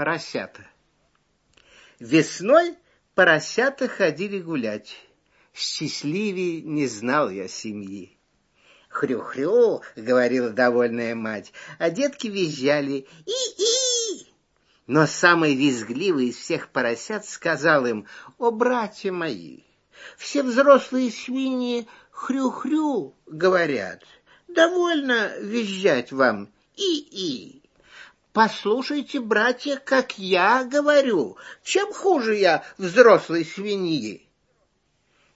Поросята. Весной поросята ходили гулять. Счастливее не знал я семьи. «Хрю-хрю», — говорила довольная мать, а детки визжали «И-и». Но самый визгливый из всех поросят сказал им, «О, братья мои, все взрослые свиньи хрю-хрю говорят, довольно визжать вам и-и. Послушайте, братья, как я говорю, чем хуже я взрослой свиньи.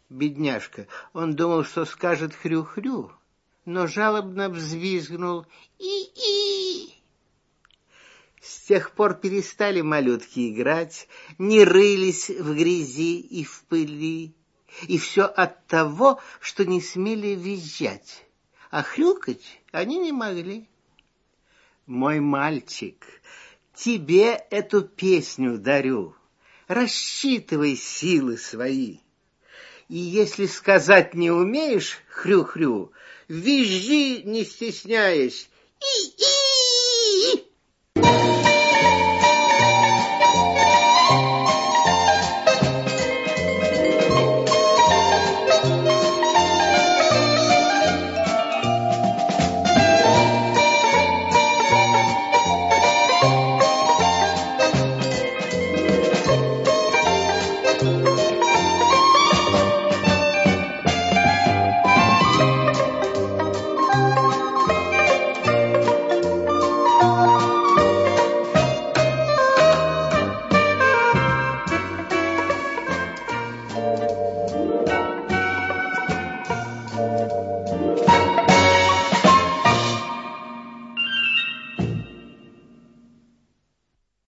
Бедняжка, он думал, что скажет хрю-хрю, но жалобно взвизгнул и-и. С тех пор перестали малютки играть, не рылись в грязи и в пыли, и все от того, что не смели визжать, а хрюкать они не могли. Мой мальчик, тебе эту песню дарю, рассчитывай силы свои. И если сказать не умеешь, хрю-хрю, визжи, не стесняясь, и-и.